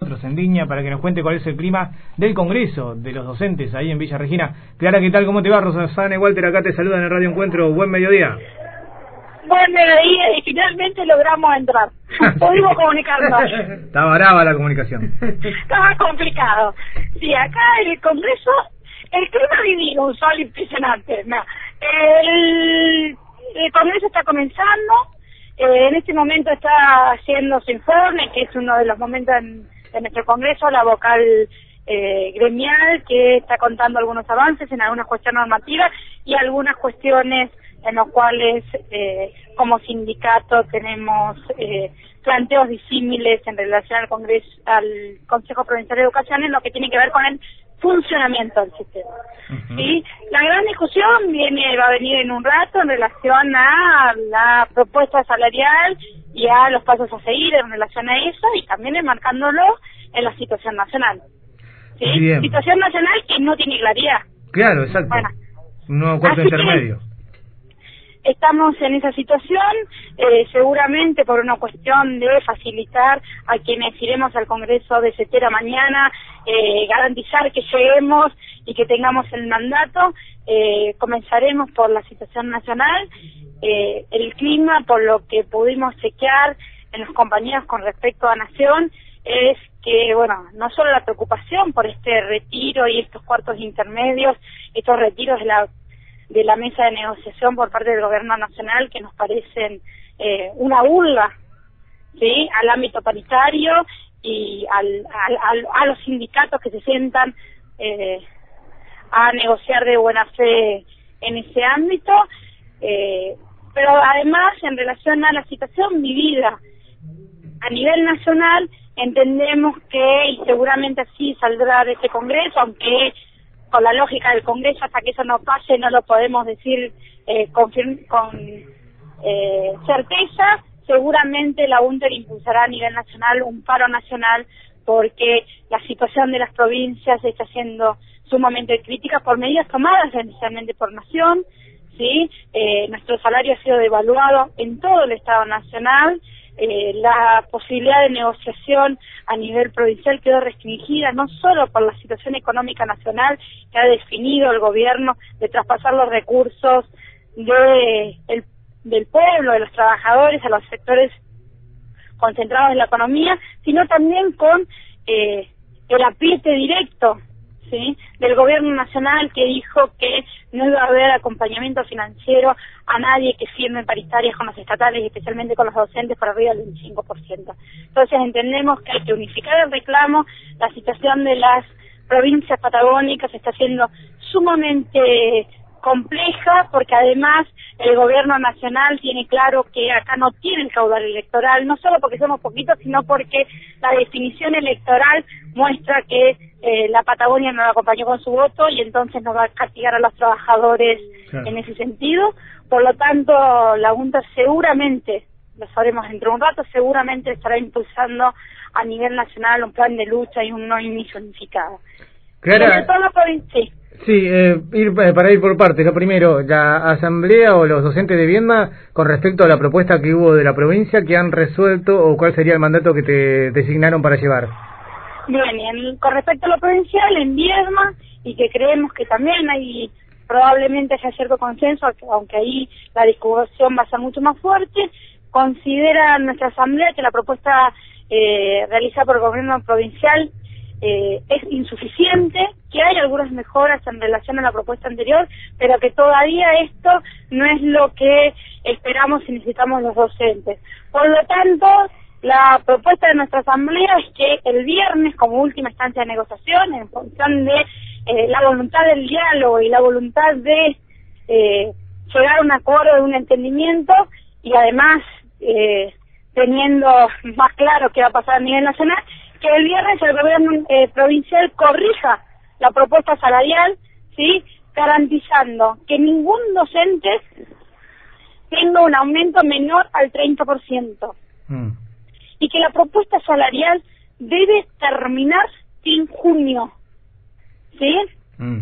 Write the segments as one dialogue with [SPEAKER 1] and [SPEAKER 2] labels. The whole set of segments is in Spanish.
[SPEAKER 1] Nosotros en línea para que nos cuente cuál es el clima del Congreso de los docentes ahí en Villa Regina. Clara, ¿qué tal? ¿Cómo te va? Rosana Walter acá te saluda en el Radio Encuentro. Buen mediodía.
[SPEAKER 2] Buen mediodía y finalmente logramos entrar. Pudimos comunicarnos.
[SPEAKER 1] Estaba brava la comunicación.
[SPEAKER 2] Estaba complicado. Sí, acá en el Congreso el clima divino, un sol impresionante. El, el Congreso está comenzando. Eh, en este momento está haciendo su informe, que es uno de los momentos en de nuestro Congreso, la vocal eh, gremial, que está contando algunos avances en algunas cuestiones normativas y algunas cuestiones en las cuales eh, como sindicato tenemos eh, planteos disímiles en relación al Congreso, al Consejo Provincial de Educación en lo que tiene que ver con el funcionamiento del sistema. ¿sí? La gran discusión viene va a venir en un rato en relación a la propuesta salarial y a los pasos a seguir en relación a eso y también enmarcándolo en la situación nacional. ¿sí? Situación nacional que no tiene claridad.
[SPEAKER 1] Claro, exacto. Bueno, un nuevo cuarto intermedio.
[SPEAKER 2] Estamos en esa situación, eh, seguramente por una cuestión de facilitar a quienes iremos al Congreso de Cetera mañana, eh, garantizar que lleguemos y que tengamos el mandato. Eh, comenzaremos por la situación nacional eh, el clima, por lo que pudimos chequear en los compañeros con respecto a Nación, es que, bueno, no solo la preocupación por este retiro y estos cuartos intermedios, estos retiros de la, de la mesa de negociación por parte del Gobierno Nacional que nos parecen eh, una burla, ¿sí?, al ámbito paritario y al, al, a los sindicatos que se sientan eh, a negociar de buena fe en ese ámbito. Eh, pero además en relación a la situación vivida a nivel nacional, entendemos que, y seguramente así saldrá de este Congreso, aunque con la lógica del Congreso, hasta que eso no pase, no lo podemos decir eh, con, con eh, certeza, seguramente la UNTER impulsará a nivel nacional un paro nacional porque la situación de las provincias está siendo sumamente crítica por medidas tomadas inicialmente por Nación, ¿sí? Eh, nuestro salario ha sido devaluado en todo el Estado Nacional, eh, la posibilidad de negociación a nivel provincial quedó restringida no solo por la situación económica nacional que ha definido el gobierno de traspasar los recursos de, el, del pueblo, de los trabajadores, a los sectores concentrados en la economía, sino también con eh, el apriete directo ¿sí? del gobierno nacional que dijo que no iba a haber acompañamiento financiero a nadie que firme paritarias con los estatales, especialmente con los docentes, por arriba del 25%. Entonces entendemos que hay que unificar el reclamo, la situación de las provincias patagónicas está siendo sumamente compleja porque además el gobierno nacional tiene claro que acá no tiene el caudal electoral, no solo porque somos poquitos, sino porque la definición electoral muestra que eh, la Patagonia no la acompañó con su voto y entonces nos va a castigar a los trabajadores en ese sentido. Por lo tanto, la Junta seguramente, lo sabremos dentro de un rato, seguramente estará impulsando a nivel nacional un plan de lucha y un no inicio unificado.
[SPEAKER 1] Sí, eh, ir, eh, para ir por partes. Lo primero, la asamblea o los docentes de Viedma con respecto a la propuesta que hubo de la provincia, que han resuelto o cuál sería el mandato que te designaron para llevar.
[SPEAKER 2] Bien, con respecto a lo provincial, en Viedma, y que creemos que también hay probablemente haya cierto consenso, aunque ahí la discusión va a ser mucho más fuerte, considera nuestra asamblea que la propuesta eh, realizada por el gobierno provincial eh, es insuficiente, que hay algunas mejoras en relación a la propuesta anterior, pero que todavía esto no es lo que esperamos y necesitamos los docentes. Por lo tanto, la propuesta de nuestra asamblea es que el viernes, como última instancia de negociación, en función de eh, la voluntad del diálogo y la voluntad de eh, llegar a un acuerdo, de un entendimiento, y además eh, teniendo más claro qué va a pasar a nivel nacional, que el viernes el gobierno eh, provincial corrija la propuesta salarial, ¿sí? garantizando que ningún docente tenga un aumento menor al 30%. Mm. Y que la propuesta salarial debe terminar en junio. ¿Sí? Mm.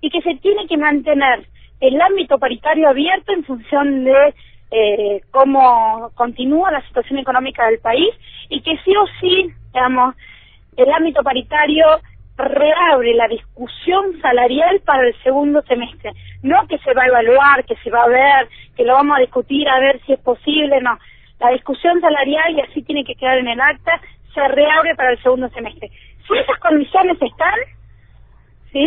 [SPEAKER 2] Y que se tiene que mantener el ámbito paritario abierto en función de eh, cómo continúa la situación económica del país y que sí o sí digamos, el ámbito paritario reabre la discusión salarial para el segundo semestre. No que se va a evaluar, que se va a ver, que lo vamos a discutir a ver si es posible, no. La discusión salarial, y así tiene que quedar en el acta, se reabre para el segundo semestre. Si esas condiciones están, ¿sí?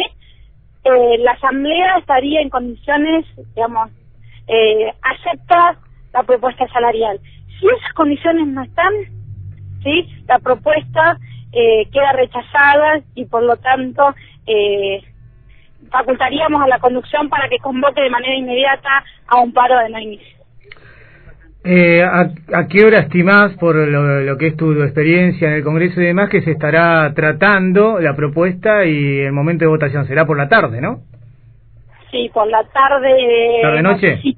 [SPEAKER 2] Eh, la Asamblea estaría en condiciones, digamos, eh, acepta la propuesta salarial. Si esas condiciones no están, ¿sí? La propuesta eh, queda rechazada y por lo tanto eh, facultaríamos a la conducción para que convoque de manera inmediata a un paro de no inicio.
[SPEAKER 1] Eh, ¿a, qué hora estimás, por lo, que es tu, experiencia en el Congreso y demás, que se estará tratando la propuesta y el momento de votación? Será por la tarde, ¿no?
[SPEAKER 2] Sí, por la tarde.
[SPEAKER 1] ¿Tarde-noche?
[SPEAKER 2] Sí,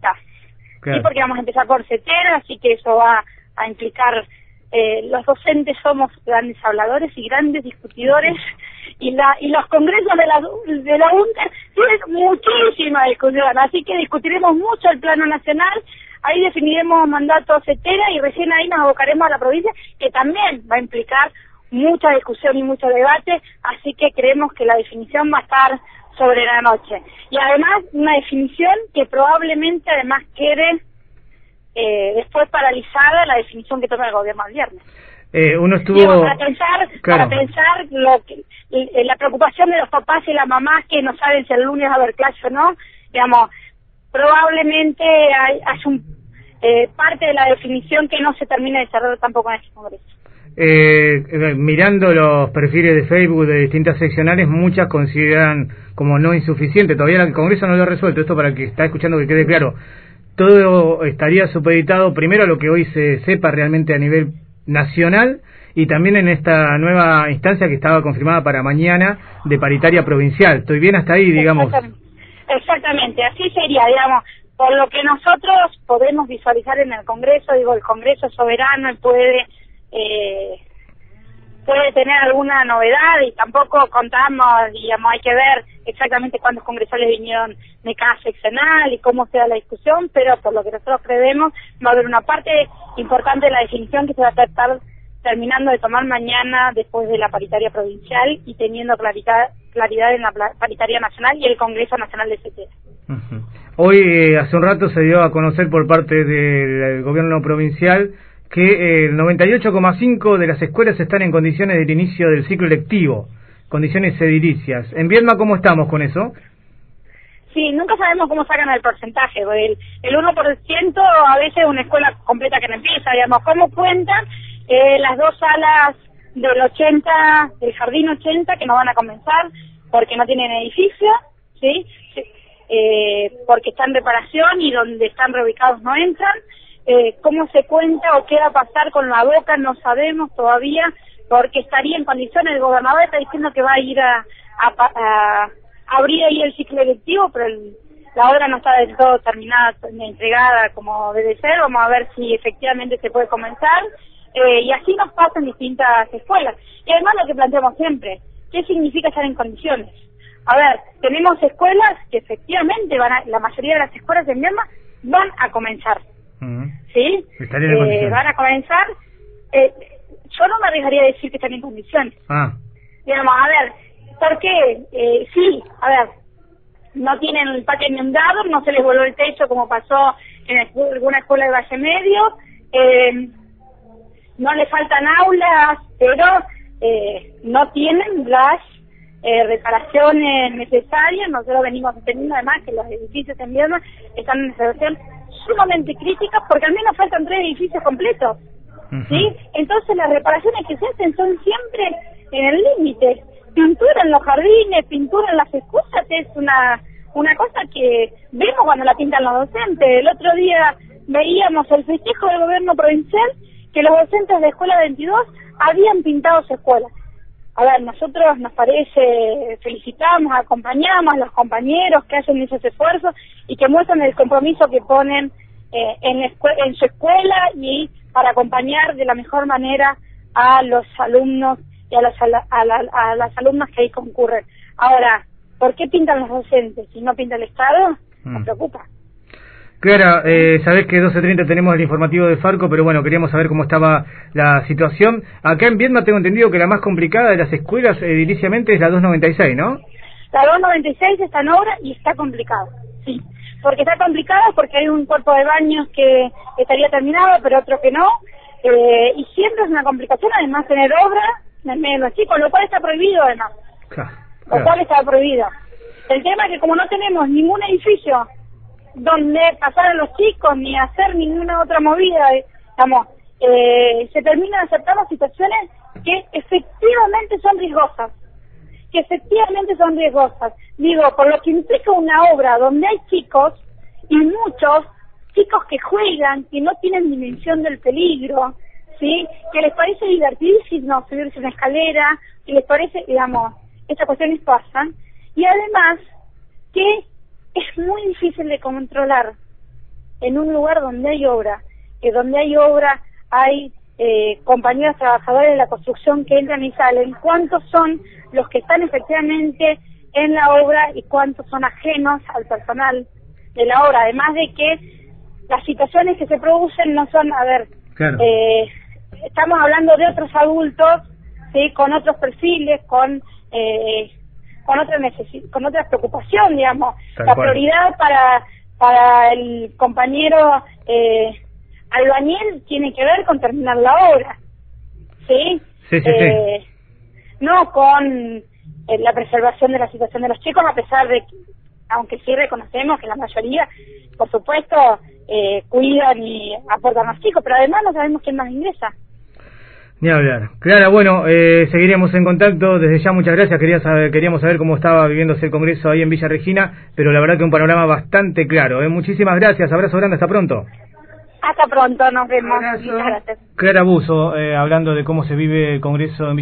[SPEAKER 2] porque vamos a empezar por CETERA, así que eso va a implicar eh, los docentes somos grandes habladores y grandes discutidores y la y los congresos de la de la UNTER tienen muchísima discusión, así que discutiremos mucho el plano nacional, ahí definiremos mandatos etcétera y recién ahí nos abocaremos a la provincia que también va a implicar mucha discusión y mucho debate, así que creemos que la definición va a estar sobre la noche. Y además una definición que probablemente además quede eh, después paralizada la definición que toma el gobierno el viernes.
[SPEAKER 1] Eh, uno estuvo
[SPEAKER 2] para pensar para pensar lo que eh, la preocupación de los papás y las mamás que no saben si el lunes va a haber clase o no digamos probablemente hay, hay un, eh, parte de la definición que no se termina de cerrar tampoco en este congreso
[SPEAKER 1] eh, eh, mirando los perfiles de Facebook de distintas seccionales, muchas consideran como no insuficiente. Todavía el Congreso no lo ha resuelto. Esto para que está escuchando que quede claro todo estaría supeditado primero a lo que hoy se sepa realmente a nivel nacional y también en esta nueva instancia que estaba confirmada para mañana de paritaria provincial. ¿Estoy bien hasta ahí, digamos?
[SPEAKER 2] Exactamente, así sería, digamos, por lo que nosotros podemos visualizar en el Congreso, digo, el Congreso soberano puede eh, puede tener alguna novedad y tampoco contamos, digamos, hay que ver exactamente cuántos congresales vinieron de cada seccional y cómo sea la discusión, pero por lo que nosotros creemos va a haber una parte importante de la definición que se va a estar terminando de tomar mañana después de la paritaria provincial y teniendo claridad, claridad en la paritaria nacional y el Congreso Nacional de CETERA.
[SPEAKER 1] Hoy, eh, hace un rato, se dio a conocer por parte del gobierno provincial que el 98,5 de las escuelas están en condiciones del inicio del ciclo lectivo, condiciones edilicias. ¿En Viedma cómo estamos con eso?
[SPEAKER 2] Sí, nunca sabemos cómo sacan el porcentaje. El, el 1% a veces es una escuela completa que no empieza, digamos. ¿Cómo cuentan eh, las dos salas del 80, del jardín 80 que no van a comenzar porque no tienen edificio, ¿sí? Eh, porque están en reparación y donde están reubicados no entran eh, cómo se cuenta o qué va a pasar con la boca no sabemos todavía porque estaría en condiciones, el gobernador está diciendo que va a ir a, a, abrir ahí el ciclo electivo, pero la obra no está del todo terminada, ni entregada como debe ser, vamos a ver si efectivamente se puede comenzar, eh, y así nos pasan distintas escuelas. Y además lo que planteamos siempre, ¿qué significa estar en condiciones? A ver, tenemos escuelas que efectivamente van a, la mayoría de las escuelas de Myanmar van a comenzar, ¿sí? Eh, van a comenzar. Eh, yo no me arriesgaría a decir que están en condiciones.
[SPEAKER 1] Ah.
[SPEAKER 2] Digamos, a ver, ¿por qué? Eh, sí, a ver, no tienen el parque inundado, no se les voló el techo como pasó en alguna escuela de Valle Medio, eh, no le faltan aulas, pero eh, no tienen las eh, reparaciones necesarias. Nosotros venimos teniendo además que los edificios en Vierma están en situación sumamente críticas porque al menos faltan tres edificios completos. ¿Sí? Entonces las reparaciones que se hacen son siempre en el límite. Pintura en los jardines, pintura en las escuelas es una, una cosa que vemos cuando la pintan los docentes. El otro día veíamos el festejo del gobierno provincial que los docentes de Escuela 22 habían pintado su escuela a ver, nosotros nos parece, felicitamos, acompañamos a los compañeros que hacen esos esfuerzos y que muestran el compromiso que ponen eh, en, en su escuela y para acompañar de la mejor manera a los alumnos y a las, a, las alumnas que ahí concurren. Ahora, ¿por qué pintan los docentes? Si no pinta el Estado, nos mm. preocupa.
[SPEAKER 1] Clara, eh, sabés que 12.30 tenemos el informativo de Farco, pero bueno, queríamos saber cómo estaba la situación. Acá en Viedma tengo entendido que la más complicada de las escuelas ediliciamente es la 296, ¿no?
[SPEAKER 2] La 296 está en obra y está complicada, sí. Porque está complicada porque hay un cuerpo de baños que estaría terminado, pero otro que no. Eh, y siempre es una complicación, además, tener obra en el medio de los chicos, lo cual está prohibido, además.
[SPEAKER 1] Claro,
[SPEAKER 2] Lo
[SPEAKER 1] claro.
[SPEAKER 2] cual está prohibido. El tema es que como no tenemos ningún edificio donde pasar a los chicos ni hacer ninguna otra movida, digamos, eh, se terminan aceptando situaciones que efectivamente son riesgosas, que efectivamente son riesgosas. Digo, por lo que implica una obra donde hay chicos y muchos chicos que juegan, que no tienen dimensión del peligro, ¿sí? Que les parece divertidísimo subirse una escalera, que les parece, digamos, estas cuestiones pasan. Y además, que es muy difícil de controlar en un lugar donde hay obra, que donde hay obra hay eh, compañeros trabajadores de la construcción que entran y salen, cuántos son los que están efectivamente en la obra y cuántos son ajenos al personal de la obra, además de que las situaciones que se producen no son, a ver,
[SPEAKER 1] Claro.
[SPEAKER 2] eh, estamos hablando de otros adultos, sí, con otros perfiles, con eh, con otra con otra preocupación, digamos.
[SPEAKER 1] Tal
[SPEAKER 2] la
[SPEAKER 1] cual.
[SPEAKER 2] prioridad para para el compañero eh, albañil tiene que ver con terminar la obra, sí,
[SPEAKER 1] Sí, sí,
[SPEAKER 2] Eh, no con eh, la preservación de la situación de los chicos, a pesar de que, aunque sí reconocemos que la mayoría, por supuesto, eh, cuidan y aportan a los chicos, pero además no sabemos quién más ingresa.
[SPEAKER 1] Ni hablar. Clara, bueno, eh, seguiremos en contacto. Desde ya, muchas gracias. Quería saber, queríamos saber cómo estaba viviéndose el Congreso ahí en Villa Regina, pero la verdad que un panorama bastante claro. ¿eh? Muchísimas gracias. Abrazo grande. Hasta pronto.
[SPEAKER 2] Hasta pronto, nos vemos.
[SPEAKER 1] Abrazo.
[SPEAKER 2] Muchas gracias.
[SPEAKER 1] Clara Buzo, eh, hablando de cómo se vive el Congreso en Villa